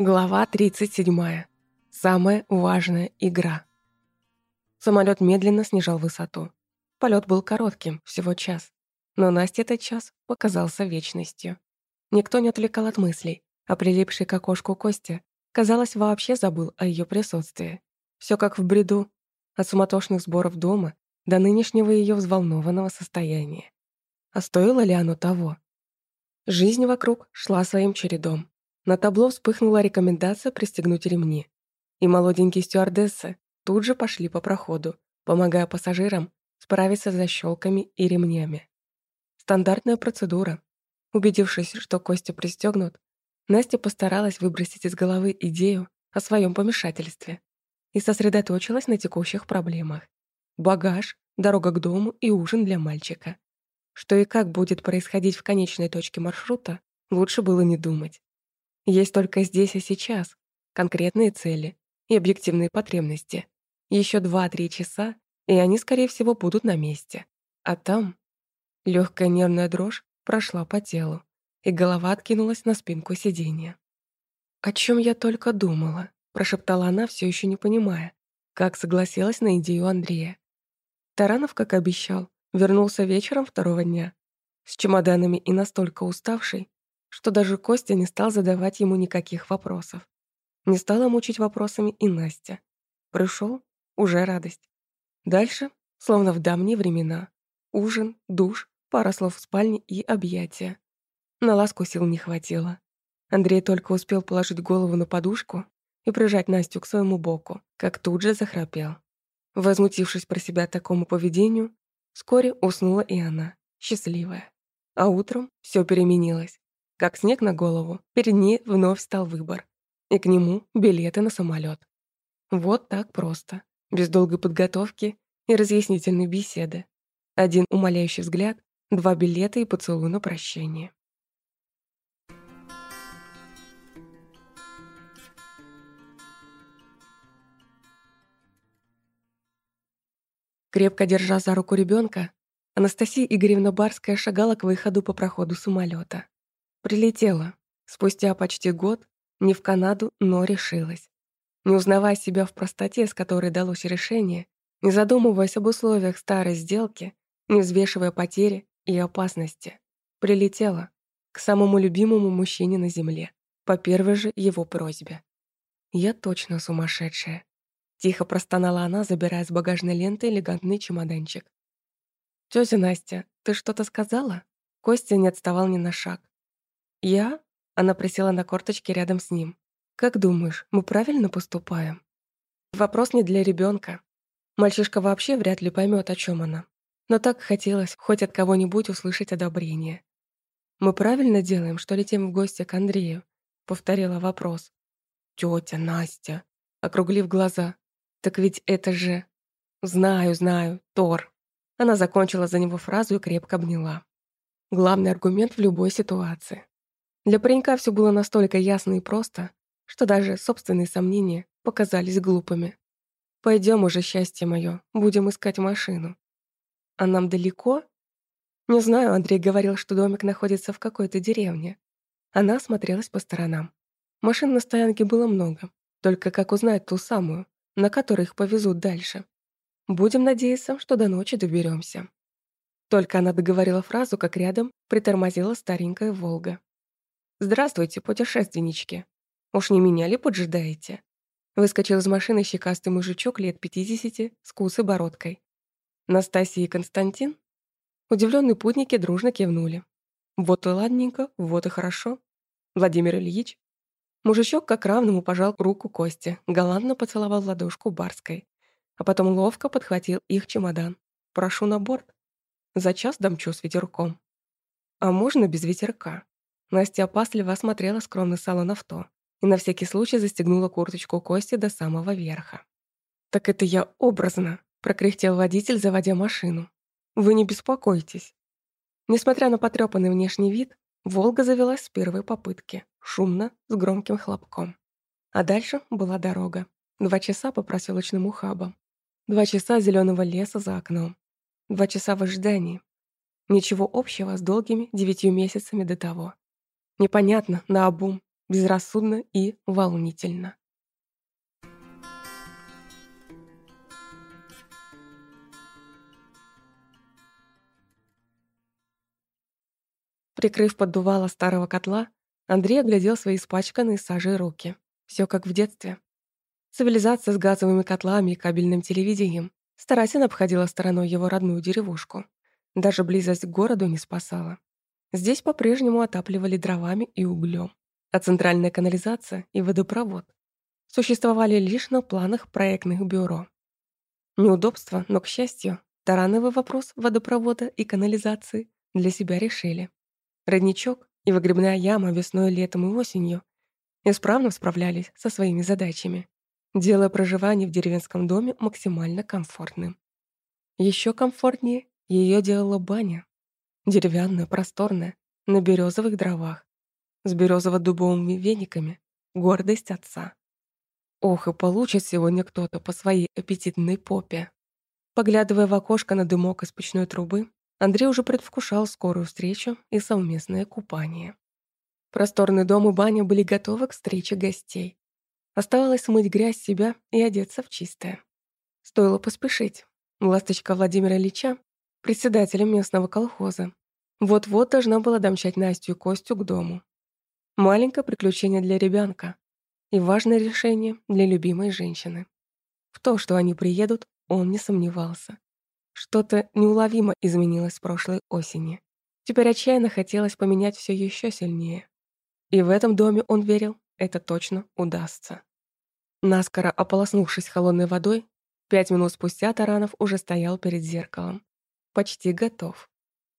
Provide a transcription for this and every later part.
Глава 37. Самая важная игра. Самолет медленно снижал высоту. Полет был коротким, всего час. Но Насте этот час показался вечностью. Никто не отвлекал от мыслей, а прилипший к окошку Костя, казалось, вообще забыл о ее присутствии. Все как в бреду, от суматошных сборов дома до нынешнего ее взволнованного состояния. А стоило ли оно того? Жизнь вокруг шла своим чередом. На табло вспыхнула рекомендация пристегнуть ремни. И молоденькие стюардессы тут же пошли по проходу, помогая пассажирам справиться с защелками и ремнями. Стандартная процедура. Убедившись, что Костя пристегнут, Настя постаралась выбросить из головы идею о своем помешательстве и сосредоточилась на текущих проблемах. Багаж, дорога к дому и ужин для мальчика. Что и как будет происходить в конечной точке маршрута, лучше было не думать. Есть только здесь и сейчас конкретные цели и объективные потребности. Еще два-три часа, и они, скорее всего, будут на месте. А там легкая нервная дрожь прошла по телу, и голова откинулась на спинку сиденья. «О чем я только думала», — прошептала она, все еще не понимая, как согласилась на идею Андрея. Таранов, как обещал, вернулся вечером второго дня, с чемоданами и настолько уставший, что даже Костя не стал задавать ему никаких вопросов. Не стала мучить вопросами и Настя. Пришел уже радость. Дальше, словно в давние времена, ужин, душ, пара слов в спальне и объятия. На ласку сил не хватило. Андрей только успел положить голову на подушку и прижать Настю к своему боку, как тут же захрапел. Возмутившись про себя такому поведению, вскоре уснула и она, счастливая. А утром все переменилось. Как снег на голову, перед ней вновь стал выбор. И к нему билеты на самолет. Вот так просто, без долгой подготовки и разъяснительной беседы. Один умоляющий взгляд, два билета и поцелуй на прощание. Крепко держа за руку ребенка, Анастасия Игоревна Барская шагала к выходу по проходу самолета. Прилетела. Спустя почти год не в Канаду, но решилась. Не узнавая себя в простоте, с которой далось решение, не задумываясь об условиях старой сделки, не взвешивая потери и опасности, прилетела к самому любимому мужчине на земле, по первой же его просьбе. «Я точно сумасшедшая», — тихо простонала она, забирая с багажной ленты элегантный чемоданчик. «Тётя Настя, ты что-то сказала?» Костя не отставал ни на шаг. «Я?» Она присела на корточки рядом с ним. «Как думаешь, мы правильно поступаем?» Вопрос не для ребенка. Мальчишка вообще вряд ли поймет, о чем она. Но так хотелось хоть от кого-нибудь услышать одобрение. «Мы правильно делаем, что летим в гости к Андрею?» Повторила вопрос. «Тетя Настя», округлив глаза. «Так ведь это же...» «Знаю, знаю, Тор». Она закончила за него фразу и крепко обняла. Главный аргумент в любой ситуации. Для паренька все было настолько ясно и просто, что даже собственные сомнения показались глупыми. Пойдем уже, счастье мое, будем искать машину. А нам далеко? Не знаю, Андрей говорил, что домик находится в какой-то деревне. Она осмотрелась по сторонам. Машин на стоянке было много, только как узнать ту самую, на которой их повезут дальше. Будем надеяться, что до ночи доберемся. Только она договорила фразу, как рядом притормозила старенькая «Волга». «Здравствуйте, путешественнички. Уж не меня ли поджидаете?» Выскочил из машины щекастый мужичок лет пятидесяти с кусой бородкой. «Настасья и Константин?» Удивленные путники дружно кивнули. «Вот и ладненько, вот и хорошо. Владимир Ильич?» Мужичок как равному пожал руку Косте, галантно поцеловал ладошку Барской, а потом ловко подхватил их чемодан. «Прошу на борт. За час домчу с ветерком». «А можно без ветерка?» Настя опасливо осмотрела скромный салон авто и на всякий случай застегнула курточку Кости до самого верха. «Так это я образно», — прокряхтел водитель, заводя машину. «Вы не беспокойтесь». Несмотря на потрёпанный внешний вид, «Волга» завелась с первой попытки, шумно, с громким хлопком. А дальше была дорога. Два часа по проселочным ухабам. Два часа зеленого леса за окном. Два часа в ожидании. Ничего общего с долгими девятью месяцами до того. Непонятно, наобум. безрассудно и волнительно. Прикрыв поддувало старого котла, Андрей оглядел свои испачканные сажей руки. Все как в детстве. Цивилизация с газовыми котлами и кабельным телевидением старательно обходила стороной его родную деревушку. Даже близость к городу не спасала. Здесь по-прежнему отапливали дровами и углем, а центральная канализация и водопровод существовали лишь на планах проектных бюро. Неудобство, но, к счастью, тарановый вопрос водопровода и канализации для себя решили. Родничок и выгребная яма весной, летом и осенью исправно справлялись со своими задачами, делая проживание в деревенском доме максимально комфортным. Еще комфортнее ее делала баня. Деревянная, просторная, на березовых дровах, с березово-дубовыми вениками, гордость отца. Ох, и получит сегодня кто-то по своей аппетитной попе. Поглядывая в окошко на дымок из печной трубы, Андрей уже предвкушал скорую встречу и совместное купание. Просторный дом и баня были готовы к встрече гостей. Оставалось смыть грязь себя и одеться в чистое. Стоило поспешить. Ласточка Владимира Ильича, председателя местного колхоза, вот-вот должна была домчать Настю и Костю к дому. Маленькое приключение для ребенка и важное решение для любимой женщины. В то, что они приедут, он не сомневался. Что-то неуловимо изменилось с прошлой осени. Теперь отчаянно хотелось поменять все еще сильнее. И в этом доме он верил, это точно удастся. Наскоро ополоснувшись холодной водой, пять минут спустя Таранов уже стоял перед зеркалом. Почти готов.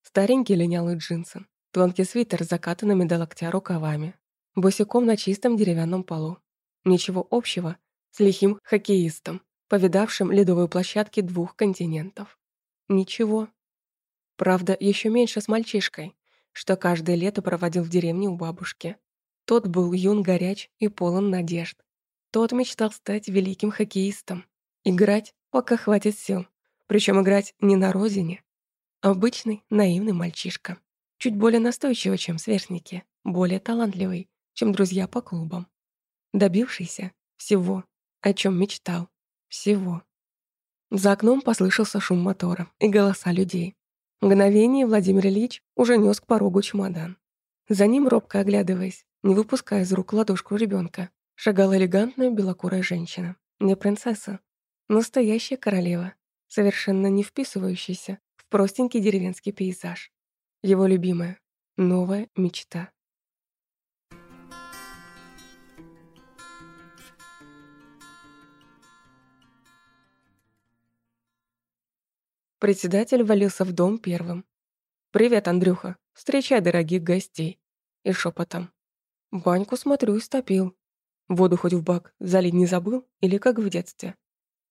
Старенькие линялые джинсы, тонкий свитер с закатанными до локтя рукавами, босиком на чистом деревянном полу. Ничего общего с лихим хоккеистом, повидавшим ледовые площадки двух континентов. Ничего. Правда, еще меньше с мальчишкой, что каждое лето проводил в деревне у бабушки. Тот был юн, горяч и полон надежд. Тот мечтал стать великим хоккеистом. Играть, пока хватит сил. Причем играть не на родине. Обычный, наивный мальчишка. Чуть более настойчивый, чем сверстники. Более талантливый, чем друзья по клубам. Добившийся всего, о чем мечтал. Всего. За окном послышался шум мотора и голоса людей. В мгновение Владимир Ильич уже нес к порогу чемодан. За ним, робко оглядываясь, не выпуская из рук ладошку ребенка, шагала элегантная белокурая женщина. Не принцесса, настоящая королева, совершенно не вписывающаяся простенький деревенский пейзаж. Его любимая, новая мечта. Председатель валился в дом первым. «Привет, Андрюха. Встречай дорогих гостей». И шепотом. «Баньку, смотрю, истопил. Воду хоть в бак залить не забыл или как в детстве?»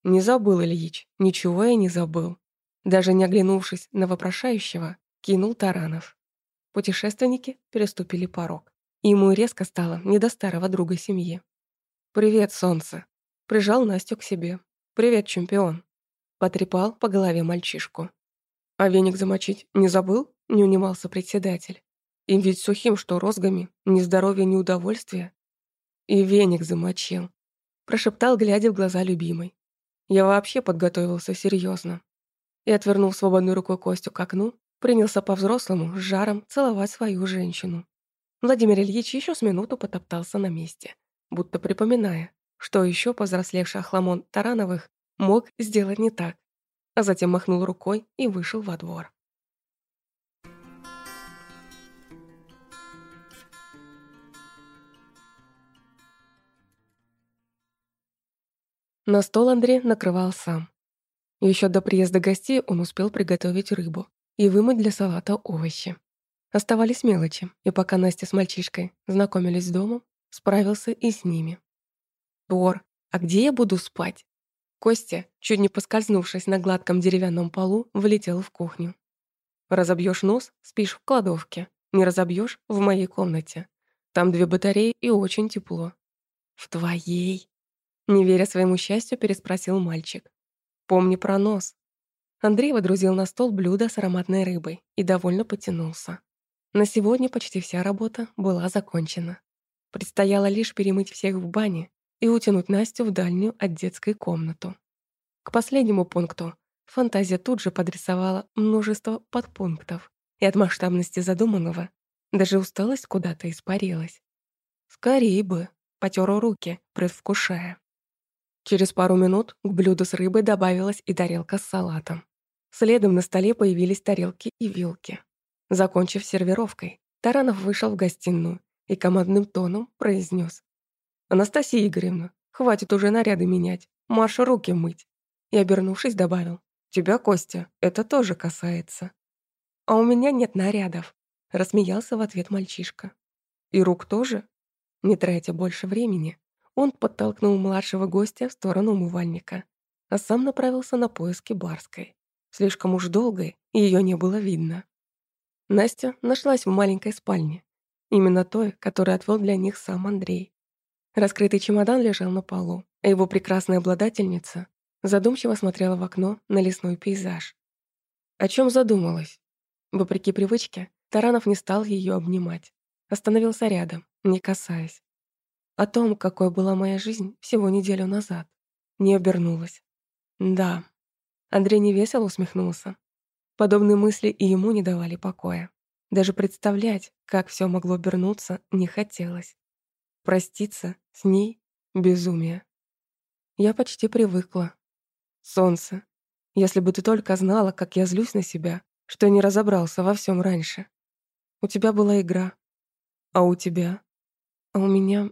«Не забыл, Ильич. Ничего я не забыл». Даже не оглянувшись на вопрошающего, кинул Таранов. Путешественники переступили порог. Ему резко стало не до старого друга семьи. «Привет, солнце!» Прижал Настю к себе. «Привет, чемпион!» Потрепал по голове мальчишку. «А веник замочить не забыл?» — не унимался председатель. «Им ведь сухим, что розгами, ни здоровья, ни удовольствия». «И веник замочил», — прошептал, глядя в глаза любимой. «Я вообще подготовился серьезно. И, отвернув свободной рукой Костю к окну, принялся по-взрослому с жаром целовать свою женщину. Владимир Ильич еще с минуту потоптался на месте, будто припоминая, что еще повзрослевший охламон Тарановых мог сделать не так, а затем махнул рукой и вышел во двор. На стол Андрей накрывал сам. Еще до приезда гостей он успел приготовить рыбу и вымыть для салата овощи. Оставались мелочи, и пока Настя с мальчишкой знакомились с домом, справился и с ними. «Тор, а где я буду спать?» Костя, чуть не поскользнувшись на гладком деревянном полу, влетел в кухню. Разобьешь нос — спишь в кладовке. Не разобьешь — в моей комнате. Там две батареи и очень тепло. В твоей? Не веря своему счастью, переспросил мальчик. Помни про нос. Андрей водрузил на стол блюдо с ароматной рыбой и довольно потянулся. На сегодня почти вся работа была закончена. Предстояло лишь перемыть всех в бане и утянуть Настю в дальнюю от детской комнату. К последнему пункту фантазия тут же подрисовала множество подпунктов, и от масштабности задуманного даже усталость куда-то испарилась. Скорее бы, потерла руки, предвкушая. Через пару минут к блюду с рыбой добавилась и тарелка с салатом. Следом на столе появились тарелки и вилки. Закончив сервировкой, Таранов вышел в гостиную и командным тоном произнес: «Анастасия Игоревна, хватит уже наряды менять, марш руки мыть». И, обернувшись, добавил, «Тебя, Костя, это тоже касается». «А у меня нет нарядов», — рассмеялся в ответ мальчишка. «И рук тоже?» Не тратя больше времени, он подтолкнул младшего гостя в сторону умывальника, а сам направился на поиски Барской. Слишком уж долгой, и её не было видно. Настя нашлась в маленькой спальне, именно той, которую отвел для них сам Андрей. Раскрытый чемодан лежал на полу, а его прекрасная обладательница задумчиво смотрела в окно на лесной пейзаж. О чем задумалась? Вопреки привычке, Таранов не стал ее обнимать. Остановился рядом, не касаясь. О том, какой была моя жизнь всего неделю назад. Не обернулась. Да. Андрей невесело усмехнулся. Подобные мысли и ему не давали покоя. Даже представлять, как все могло обернуться, не хотелось. Проститься с ней — безумие. Я почти привыкла. Солнце, если бы ты только знала, как я злюсь на себя, что не разобрался во всем раньше. У тебя была игра. А у тебя? А у меня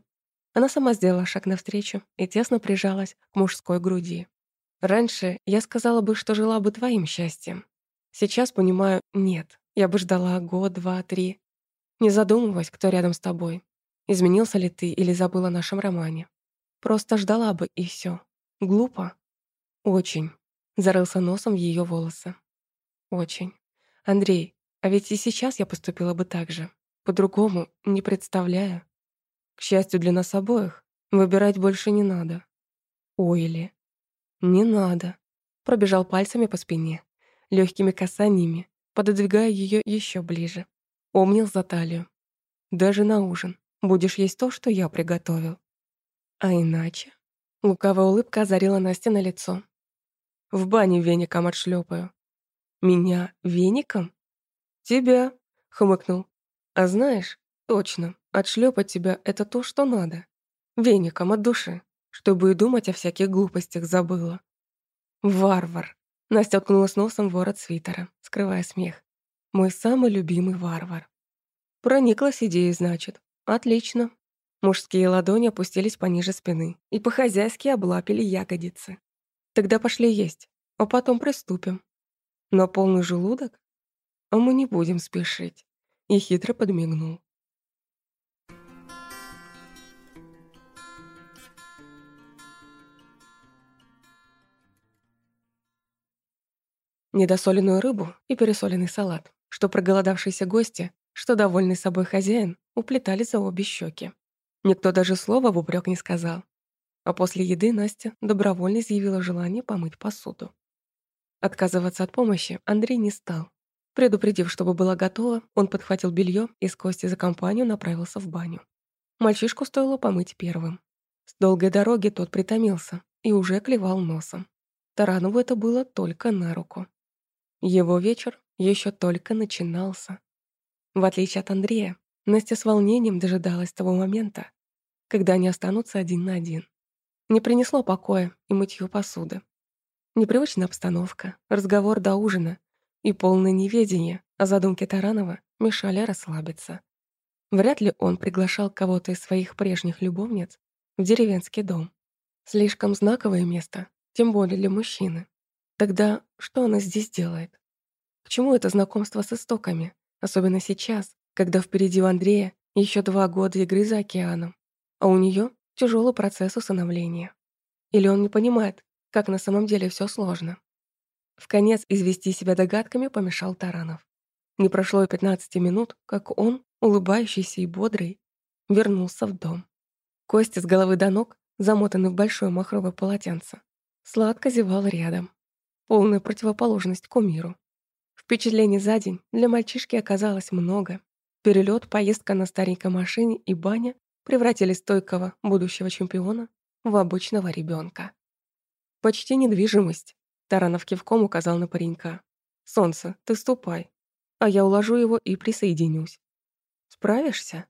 она сама сделала шаг навстречу и тесно прижалась к мужской груди. Раньше я сказала бы, что жила бы твоим счастьем. Сейчас понимаю, нет. Я бы ждала год, два, три. Не задумываясь, кто рядом с тобой. Изменился ли ты или забыла о нашем романе. Просто ждала бы, и все. Глупо? Очень. Зарылся носом в ее волосы. Очень. Андрей, а ведь и сейчас я поступила бы так же. По-другому не представляю. К счастью для нас обоих, выбирать больше не надо. Ойли. Не надо. Пробежал пальцами по спине, легкими касаниями, пододвигая ее еще ближе. Обнял за талию. Даже на ужин будешь есть то, что я приготовил. А иначе? Луковая улыбка озарила Настя на лицо. В бане веником отшлепаю. Меня веником? Тебя, хмыкнул. А знаешь, точно, Отшлепать тебя — это то, что надо. Веником от души, чтобы и думать о всяких глупостях забыла. Варвар. Настя уткнулась носом ворот свитера, скрывая смех. Мой самый любимый варвар. Прониклась идеей, значит. Отлично. Мужские ладони опустились пониже спины и по-хозяйски облапили ягодицы. Тогда пошли есть, а потом приступим. На полный желудок? А мы не будем спешить. И хитро подмигнул. Недосоленную рыбу и пересоленный салат, что проголодавшиеся гости, что довольный собой хозяин, уплетали за обе щеки. Никто даже слова в упрек не сказал. А после еды Настя добровольно изъявила желание помыть посуду. Отказываться от помощи Андрей не стал. Предупредив, чтобы было готово, он подхватил белье и с Кости за компанию направился в баню. Мальчишку стоило помыть первым. С долгой дороги тот притомился и уже клевал носом. Таранову это было только на руку. Его вечер еще только начинался. В отличие от Андрея, Настя с волнением дожидалась того момента, когда они останутся один на один. Не принесло покоя и мытье посуды. Непривычная обстановка, разговор до ужина и полное неведение о задумке Таранова мешали расслабиться. Вряд ли он приглашал кого-то из своих прежних любовниц в деревенский дом. Слишком знаковое место, тем более для мужчины. Тогда что она здесь делает? К чему это знакомство с истоками? Особенно сейчас, когда впереди у Андрея еще два года игры за океаном, а у нее тяжелый процесс усыновления. Или он не понимает, как на самом деле все сложно. В конец извести себя догадками помешал Таранов. Не прошло и 15 минут, как он, улыбающийся и бодрый, вернулся в дом. Костя с головы до ног, замотанный в большое махровое полотенце, сладко зевал рядом полная противоположность кумиру. Впечатлений за день для мальчишки оказалось много. Перелет, поездка на старенькой машине и баня превратили стойкого будущего чемпиона в обычного ребенка. «Почти недвижимость», — Таранов кивком указал на паренька. «Солнце, ты ступай, а я уложу его и присоединюсь». «Справишься?»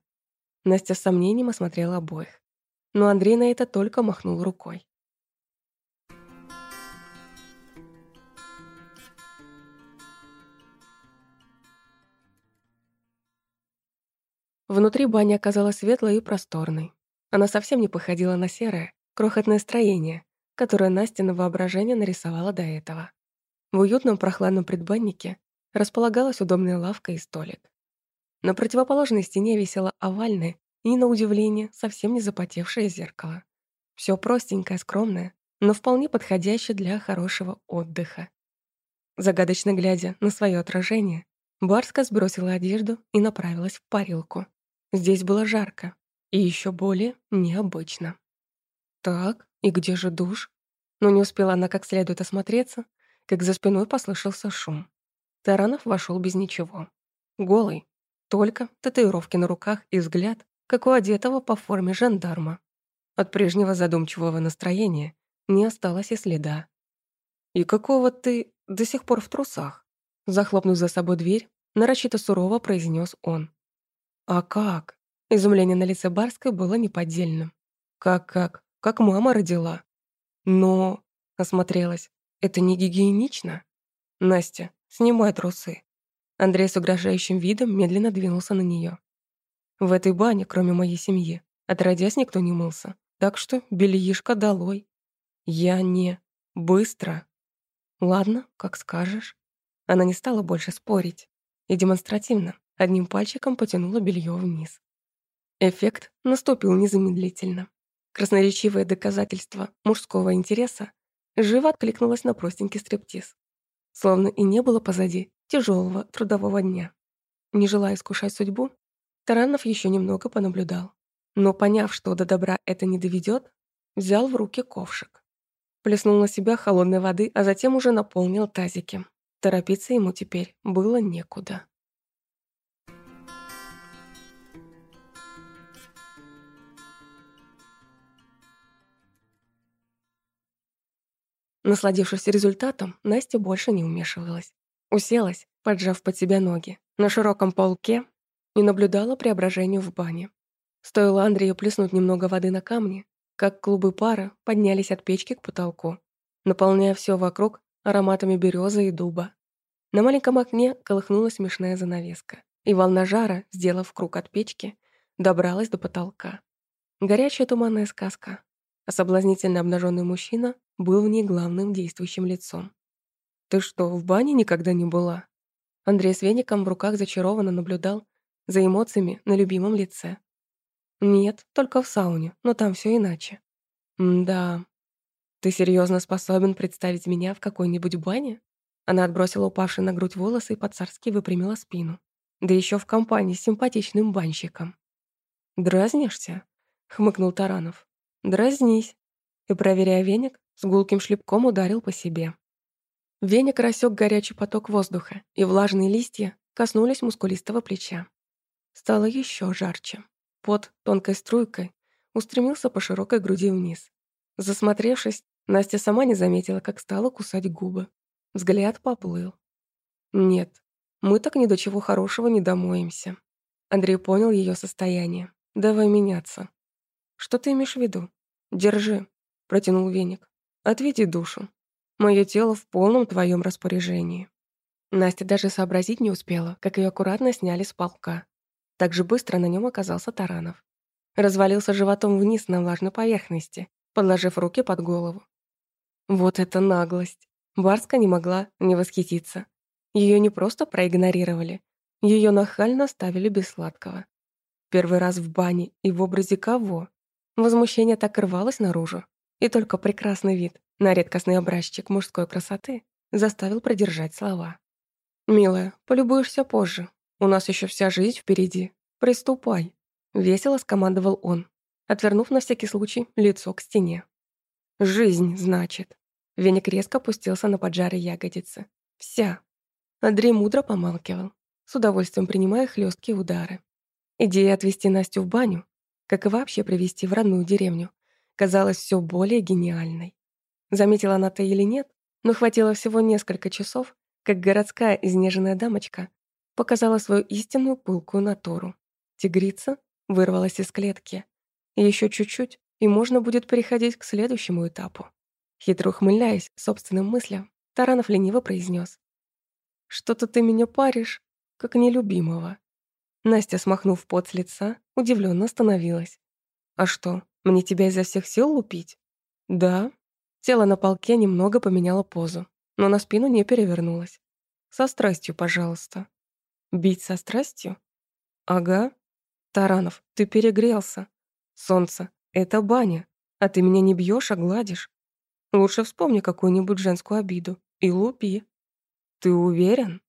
Настя с сомнением осмотрела обоих. Но Андрей на это только махнул рукой. Внутри баня оказалась светлой и просторной. Она совсем не походила на серое, крохотное строение, которое Настя на воображение нарисовала до этого. В уютном прохладном предбаннике располагалась удобная лавка и столик. На противоположной стене висело овальное и, на удивление, совсем не запотевшее зеркало. Все простенькое, скромное, но вполне подходящее для хорошего отдыха. Загадочно глядя на свое отражение, Барска сбросила одежду и направилась в парилку. Здесь было жарко и еще более необычно. Так, и где же душ? Но не успела она как следует осмотреться, как за спиной послышался шум. Таранов вошел без ничего. Голый, только татуировки на руках и взгляд, как у одетого по форме жандарма. От прежнего задумчивого настроения не осталось и следа. «И какого ты до сих пор в трусах?» Захлопнув за собой дверь, нарочито сурово произнес он. «А как?» Изумление на лице Барской было неподдельным. «Как-как? Как мама родила?» «Но...» — осмотрелась. «Это не гигиенично?» «Настя, снимай трусы». Андрей с угрожающим видом медленно двинулся на нее. «В этой бане, кроме моей семьи, отродясь никто не мылся. Так что бельишко долой. Я не... Быстро. Ладно, как скажешь». Она не стала больше спорить и демонстративно, одним пальчиком потянула белье вниз. Эффект наступил незамедлительно. Красноречивое доказательство мужского интереса живо откликнулось на простенький стриптиз. Словно и не было позади тяжелого трудового дня. Не желая искушать судьбу, Таранов еще немного понаблюдал. Но, поняв, что до добра это не доведет, взял в руки ковшик. Плеснул на себя холодной воды, а затем уже наполнил тазики. Торопиться ему теперь было некуда. Насладившись результатом, Настя больше не вмешивалась. Уселась, поджав под себя ноги, на широком полке и наблюдала преображение в бане. Стоило Андрею плеснуть немного воды на камни, как клубы пара поднялись от печки к потолку, наполняя все вокруг ароматами березы и дуба. На маленьком окне колыхнулась смешная занавеска, и волна жара, сделав круг от печки, добралась до потолка. Горячая туманная сказка, а соблазнительно обнаженный мужчина был в ней главным действующим лицом. «Ты что, в бане никогда не была?» Андрей с веником в руках зачарованно наблюдал за эмоциями на любимом лице. «Нет, только в сауне, но там все иначе». «Да. Ты серьезно способен представить меня в какой-нибудь бане?» Она отбросила упавшие на грудь волосы и по-царски выпрямила спину. Да еще в компании с симпатичным банщиком. «Дразнишься?» — хмыкнул Таранов. «Дразнись». И, проверяя веник, с гулким шлепком ударил по себе. Веник рассек горячий поток воздуха, и влажные листья коснулись мускулистого плеча. Стало еще жарче. Под тонкой струйкой устремился по широкой груди вниз. Засмотревшись, Настя сама не заметила, как стала кусать губы. Взгляд поплыл. «Нет, мы так ни до чего хорошего не домоемся». Андрей понял ее состояние. «Давай меняться». «Что ты имеешь в виду?» «Держи», — протянул веник. «Отведи душу. Мое тело в полном твоем распоряжении». Настя даже сообразить не успела, как ее аккуратно сняли с полка. Так же быстро на нем оказался Таранов. Развалился животом вниз на влажной поверхности, подложив руки под голову. Вот это наглость! Барска не могла не восхититься. Ее не просто проигнорировали, ее нахально ставили без сладкого. Первый раз в бане и в образе кого? Возмущение так рвалось наружу, и только прекрасный вид на редкостный образчик мужской красоты заставил продержать слова. «Милая, полюбуешься позже. У нас еще вся жизнь впереди. Приступай», — весело скомандовал он, отвернув на всякий случай лицо к стене. «Жизнь, значит». Веник резко опустился на поджарые ягодицы. «Вся». Андрей мудро помалкивал, с удовольствием принимая хлесткие удары. Идея отвезти Настю в баню как и вообще привести в родную деревню, казалась все более гениальной. Заметила она это или нет, но хватило всего несколько часов, как городская изнеженная дамочка показала свою истинную пылкую натуру. Тигрица вырвалась из клетки. Еще чуть-чуть, и можно будет переходить к следующему этапу. Хитро ухмыляясь собственным мыслям, Таранов лениво произнес: «Что-то ты меня паришь, как нелюбимого». Настя, смахнув пот с лица, удивленно остановилась. «А что, мне тебя изо всех сил лупить?» «Да». Тело на полке немного поменяло позу, но на спину не перевернулось. «Со страстью, пожалуйста». «Бить со страстью?» «Ага». «Таранов, ты перегрелся. Солнце, это баня, а ты меня не бьешь, а гладишь. Лучше вспомни какую-нибудь женскую обиду и лупи». «Ты уверен?»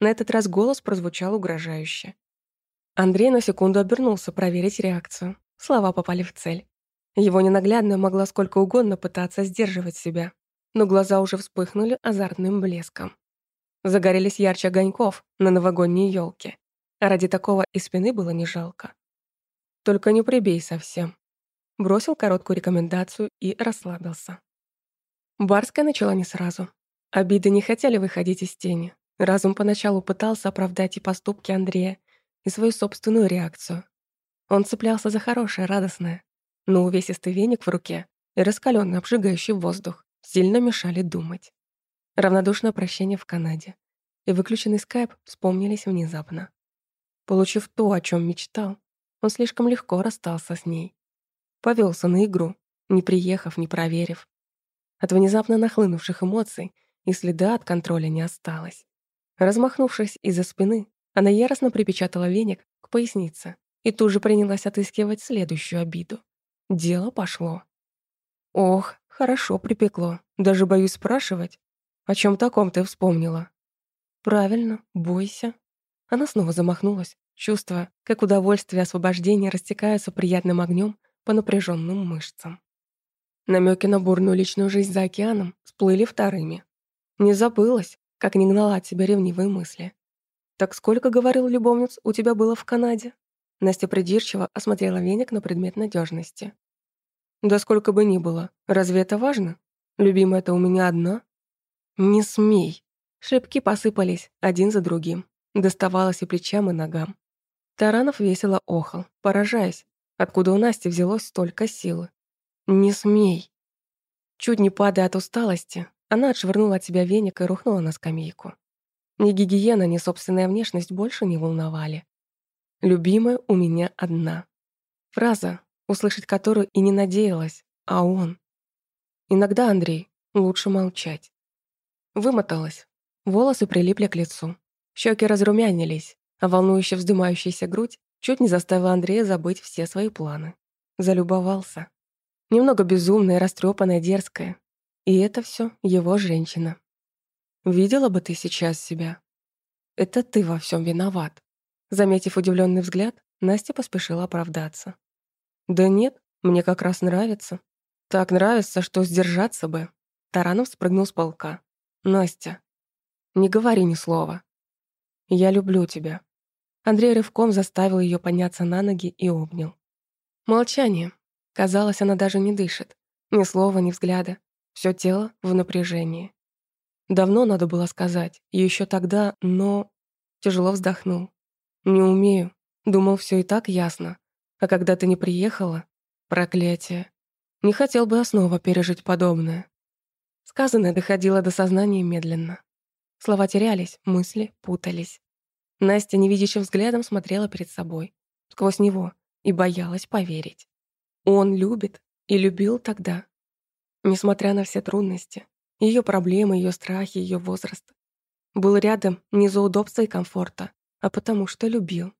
На этот раз голос прозвучал угрожающе. Андрей на секунду обернулся проверить реакцию. Слова попали в цель. Его ненаглядная могла сколько угодно пытаться сдерживать себя, но глаза уже вспыхнули азартным блеском. Загорелись ярче огоньков на новогодней елке. Ради такого и спины было не жалко. Только не прибей совсем. Бросил короткую рекомендацию и расслабился. Барская начала не сразу. Обиды не хотели выходить из тени. Разум поначалу пытался оправдать и поступки Андрея, и свою собственную реакцию. Он цеплялся за хорошее, радостное, но увесистый веник в руке и раскаленный обжигающий воздух сильно мешали думать. Равнодушное прощение в Канаде и выключенный скайп вспомнились внезапно. Получив то, о чем мечтал, он слишком легко расстался с ней. Повелся на игру, не приехав, не проверив. От внезапно нахлынувших эмоций и следа от контроля не осталось. Размахнувшись из-за спины, она яростно припечатала веник к пояснице и тут же принялась отыскивать следующую обиду. Дело пошло. Ох, хорошо припекло. Даже боюсь спрашивать, о чем таком ты вспомнила. Правильно, бойся. Она снова замахнулась, чувствуя, как удовольствие и освобождение растекаются приятным огнем по напряженным мышцам. Намеки на бурную личную жизнь за океаном всплыли вторыми. Не забылась, как не гнала от себя ревнивые мысли. «Так сколько, — говорил любовниц, — у тебя было в Канаде?» Настя придирчиво осмотрела веник на предмет надежности. «Да сколько бы ни было. Разве это важно? Любимая-то у меня одна». «Не смей!» Шлепки посыпались один за другим. Доставалось и плечам, и ногам. Таранов весело охал, поражаясь, откуда у Насти взялось столько силы. «Не смей!» Чуть не падая от усталости, она отшвырнула от себя веник и рухнула на скамейку. Ни гигиена, ни собственная внешность больше не волновали. «Любимая у меня одна». Фраза, услышать которую и не надеялась, а он. Иногда, Андрей, лучше молчать. Вымоталась. Волосы прилипли к лицу. Щеки разрумянились, а волнующе вздымающаяся грудь чуть не заставила Андрея забыть все свои планы. Залюбовался. Немного безумная, растрепанная, дерзкая. И это все его женщина. Видела бы ты сейчас себя. Это ты во всем виноват. Заметив удивленный взгляд, Настя поспешила оправдаться. Да нет, мне как раз нравится. Так нравится, что сдержаться бы. Таранов спрыгнул с полка. Настя, не говори ни слова. Я люблю тебя. Андрей рывком заставил ее подняться на ноги и обнял. Молчание. Казалось, она даже не дышит. Ни слова, ни взгляда. Все тело в напряжении. Давно надо было сказать, еще тогда, но... Тяжело вздохнул. Не умею. Думал, все и так ясно. А когда ты не приехала... Проклятие. Не хотел бы снова пережить подобное. Сказанное доходило до сознания медленно. Слова терялись, мысли путались. Настя невидящим взглядом смотрела перед собой, сквозь него, и боялась поверить. Он любит и любил тогда. Несмотря на все трудности, ее проблемы, ее страхи, ее возраст. Был рядом не за удобства и комфорта, а потому что любил.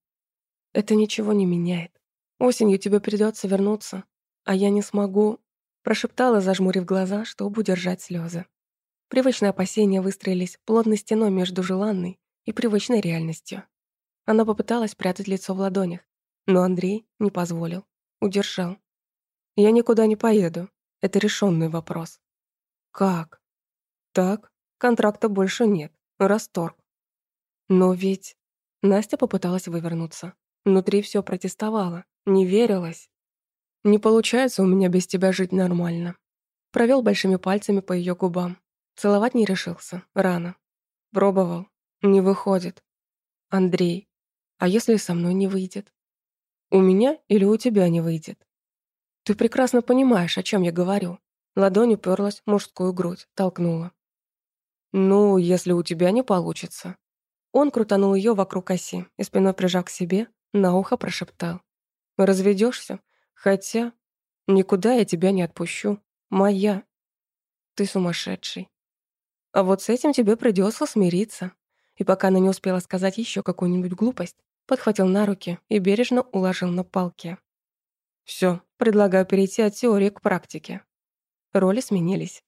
Это ничего не меняет. Осенью тебе придется вернуться, а я не смогу, прошептала, зажмурив глаза, чтобы удержать слезы. Привычные опасения выстроились плотной стеной между желанной и привычной реальностью. Она попыталась прятать лицо в ладонях, но Андрей не позволил, удержал. «Я никуда не поеду. Это решенный вопрос». «Как?» Так, контракта больше нет. Расторг. Но ведь... Настя попыталась вывернуться. Внутри все протестовало, не верилось. Не получается у меня без тебя жить нормально. Провел большими пальцами по ее губам. Целовать не решился. Рано. Пробовал. Не выходит. Андрей. А если со мной не выйдет? У меня или у тебя не выйдет? Ты прекрасно понимаешь, о чем я говорю. Ладонь уперлась мужскую грудь, толкнула. Ну, если у тебя не получится. Он крутанул ее вокруг оси и спиной прижав к себе, на ухо прошептал. Разведешься? Хотя никуда я тебя не отпущу. Моя. Ты сумасшедший. А вот с этим тебе придется смириться. И пока она не успела сказать еще какую-нибудь глупость, подхватил на руки и бережно уложил на палке. Все, предлагаю перейти от теории к практике. Роли сменились.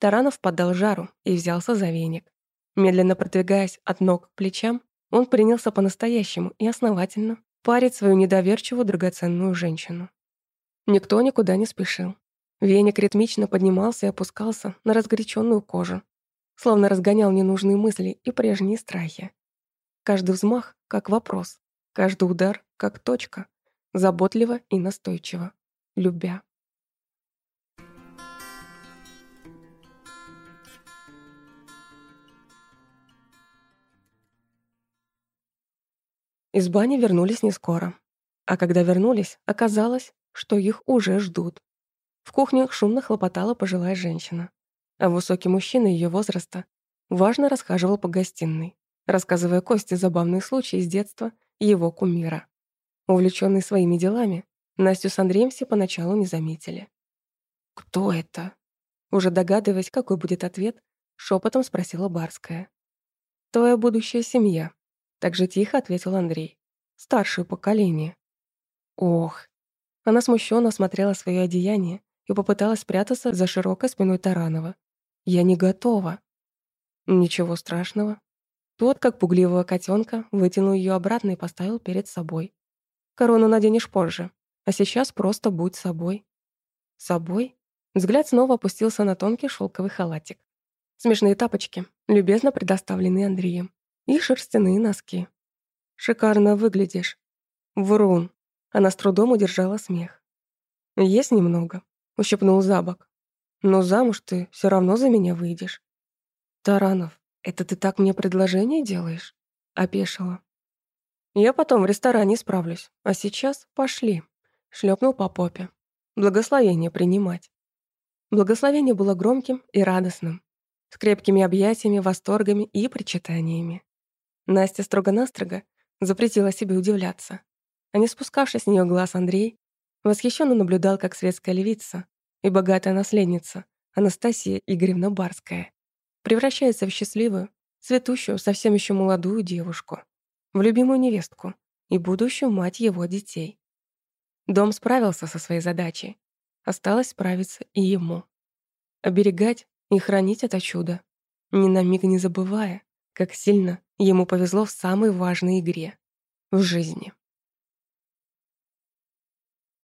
Таранов поддал жару и взялся за веник. Медленно продвигаясь от ног к плечам, он принялся по-настоящему и основательно парить свою недоверчивую драгоценную женщину. Никто никуда не спешил. Веник ритмично поднимался и опускался на разгоряченную кожу, словно разгонял ненужные мысли и прежние страхи. Каждый взмах — как вопрос, каждый удар — как точка, заботливо и настойчиво, любя. Из бани вернулись не скоро. А когда вернулись, оказалось, что их уже ждут. В кухне шумно хлопотала пожилая женщина а высокий мужчина ее возраста важно расхаживал по гостиной, рассказывая Косте забавные случаи из детства его кумира. Увлеченные своими делами, Настю с Андреем все поначалу не заметили. «Кто это?» Уже догадываясь, какой будет ответ, шепотом спросила Барская. «Твоя будущая семья», — так же тихо ответил Андрей. «Старшее поколение». «Ох». Она смущенно осмотрела свое одеяние и попыталась спрятаться за широкой спиной Таранова, я не готова. Ничего страшного. Тот, как пугливого котенка, вытянул ее обратно и поставил перед собой. Корону наденешь позже, а сейчас просто будь собой. Собой? Взгляд снова опустился на тонкий шелковый халатик. Смешные тапочки, любезно предоставленные Андреем, и шерстяные носки. Шикарно выглядишь. Врун. Она с трудом удержала смех. Есть немного. Ущипнул за бок. Но замуж ты все равно за меня выйдешь. Таранов, это ты так мне предложение делаешь? Опешила. Я потом в ресторане справлюсь, а сейчас пошли. Шлепнул по попе. Благословение принимать. Благословение было громким и радостным, с крепкими объятиями, восторгами и причитаниями. Настя строго-настрого запретила себе удивляться. А не спускавшись с нее глаз Андрей, восхищенно наблюдал, как светская львица и богатая наследница Анастасия Игоревна Барская превращается в счастливую, цветущую, совсем еще молодую девушку, в любимую невестку и будущую мать его детей. Дом справился со своей задачей. Осталось справиться и ему. Оберегать и хранить это чудо, ни на миг не забывая, как сильно ему повезло в самой важной игре в жизни.